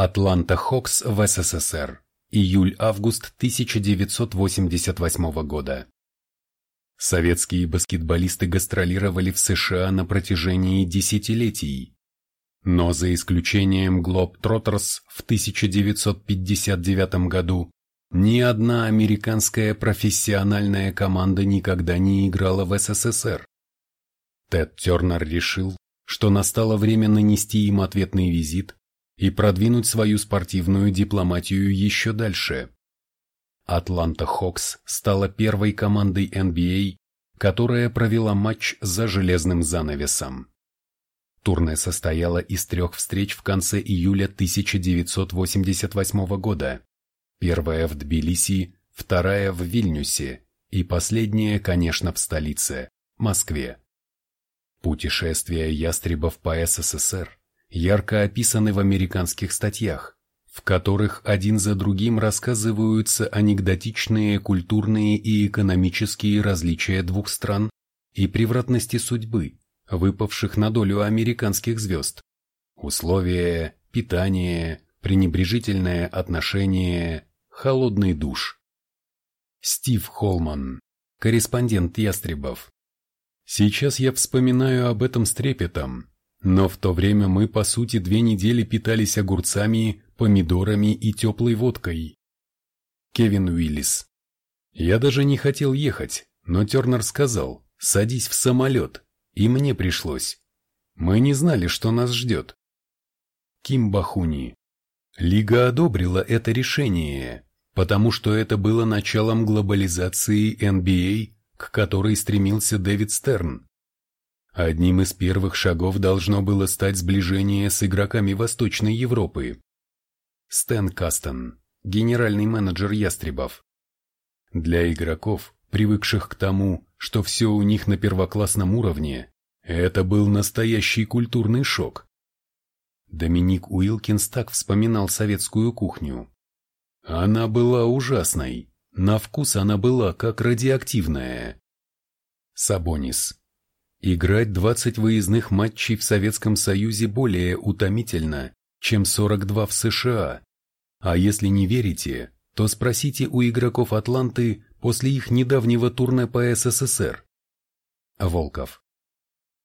Атланта Хокс в СССР. Июль-август 1988 года. Советские баскетболисты гастролировали в США на протяжении десятилетий. Но за исключением Globetrotters в 1959 году, ни одна американская профессиональная команда никогда не играла в СССР. Тед Тернер решил, что настало время нанести им ответный визит и продвинуть свою спортивную дипломатию еще дальше. Атланта Хокс стала первой командой NBA, которая провела матч за железным занавесом. Турне состояло из трех встреч в конце июля 1988 года. Первая в Тбилиси, вторая в Вильнюсе и последняя, конечно, в столице, Москве. Путешествия ястребов по СССР ярко описаны в американских статьях, в которых один за другим рассказываются анекдотичные культурные и экономические различия двух стран и превратности судьбы, выпавших на долю американских звезд. Условия, питание, пренебрежительное отношение, холодный душ. Стив Холман, корреспондент Ястребов. Сейчас я вспоминаю об этом с трепетом, но в то время мы, по сути, две недели питались огурцами, помидорами и теплой водкой. Кевин Уиллис. Я даже не хотел ехать, но Тернер сказал, садись в самолет, и мне пришлось. Мы не знали, что нас ждет. Ким Бахуни. Лига одобрила это решение, потому что это было началом глобализации NBA, к которой стремился Дэвид Стерн. Одним из первых шагов должно было стать сближение с игроками Восточной Европы. Стэн Кастон, генеральный менеджер Ястребов. Для игроков, привыкших к тому, что все у них на первоклассном уровне, это был настоящий культурный шок. Доминик Уилкинс так вспоминал советскую кухню. Она была ужасной, на вкус она была как радиоактивная. Сабонис, Играть 20 выездных матчей в Советском Союзе более утомительно, чем 42 в США. А если не верите, то спросите у игроков Атланты после их недавнего турне по СССР. Волков.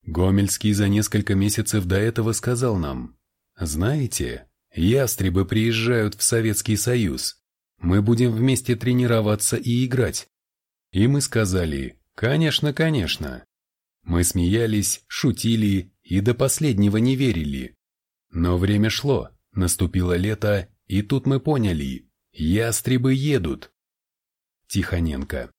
Гомельский за несколько месяцев до этого сказал нам, «Знаете, ястребы приезжают в Советский Союз. Мы будем вместе тренироваться и играть». И мы сказали, «Конечно, конечно». Мы смеялись, шутили и до последнего не верили. Но время шло, наступило лето, и тут мы поняли, ястребы едут. Тихоненко.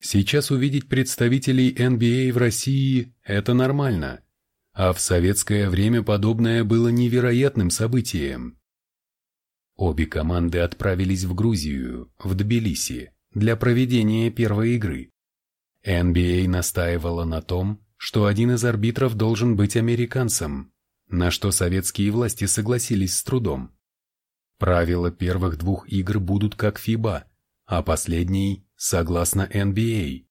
Сейчас увидеть представителей NBA в России – это нормально, а в советское время подобное было невероятным событием. Обе команды отправились в Грузию, в Тбилиси, для проведения первой игры. NBA настаивала на том, что один из арбитров должен быть американцем, на что советские власти согласились с трудом. Правила первых двух игр будут как ФИБА, а последний – согласно NBA.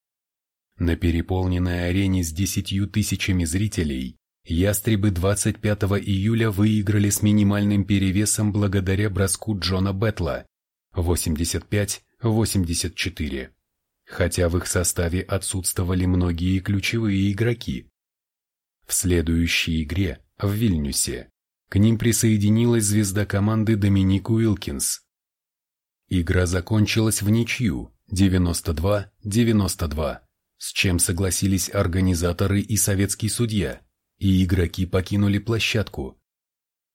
На переполненной арене с десятью тысячами зрителей ястребы 25 июля выиграли с минимальным перевесом благодаря броску Джона Бетла 85-84 хотя в их составе отсутствовали многие ключевые игроки. В следующей игре, в Вильнюсе, к ним присоединилась звезда команды Доминик Уилкинс. Игра закончилась в ничью 92-92, с чем согласились организаторы и советский судья, и игроки покинули площадку.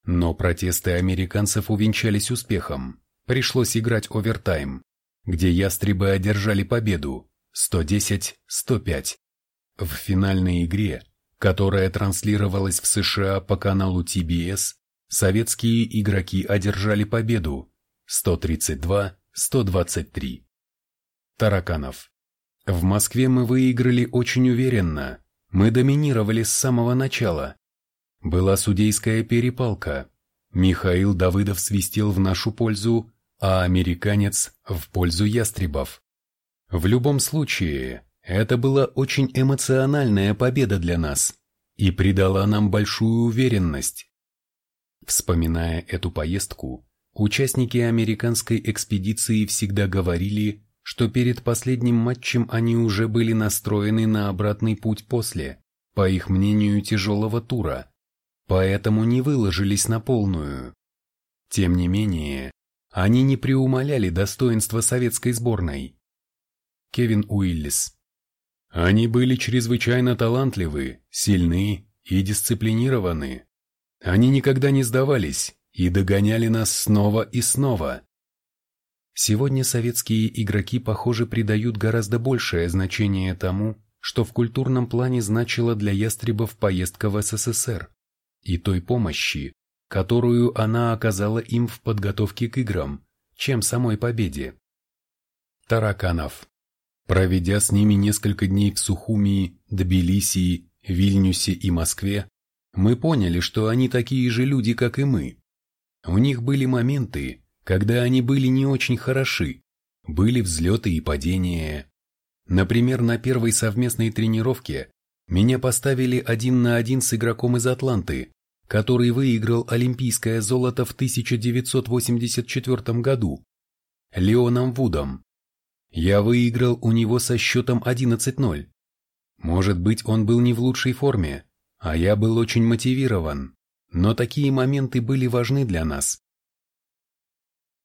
Но протесты американцев увенчались успехом, пришлось играть овертайм где ястребы одержали победу 110-105. В финальной игре, которая транслировалась в США по каналу TBS, советские игроки одержали победу 132-123. Тараканов. В Москве мы выиграли очень уверенно, мы доминировали с самого начала. Была судейская перепалка. Михаил Давыдов свистел в нашу пользу, а американец в пользу ястребов. В любом случае, это была очень эмоциональная победа для нас и придала нам большую уверенность. Вспоминая эту поездку, участники американской экспедиции всегда говорили, что перед последним матчем они уже были настроены на обратный путь после, по их мнению, тяжелого тура, поэтому не выложились на полную. Тем не менее, они не преумоляли достоинства советской сборной. Кевин Уиллис Они были чрезвычайно талантливы, сильны и дисциплинированы. Они никогда не сдавались и догоняли нас снова и снова. Сегодня советские игроки, похоже, придают гораздо большее значение тому, что в культурном плане значила для ястребов поездка в СССР, и той помощи, которую она оказала им в подготовке к играм, чем самой победе. Тараканов. Проведя с ними несколько дней в Сухумии, Тбилиси, Вильнюсе и Москве, мы поняли, что они такие же люди, как и мы. У них были моменты, когда они были не очень хороши, были взлеты и падения. Например, на первой совместной тренировке меня поставили один на один с игроком из Атланты, который выиграл олимпийское золото в 1984 году, Леоном Вудом. Я выиграл у него со счетом 11-0. Может быть, он был не в лучшей форме, а я был очень мотивирован, но такие моменты были важны для нас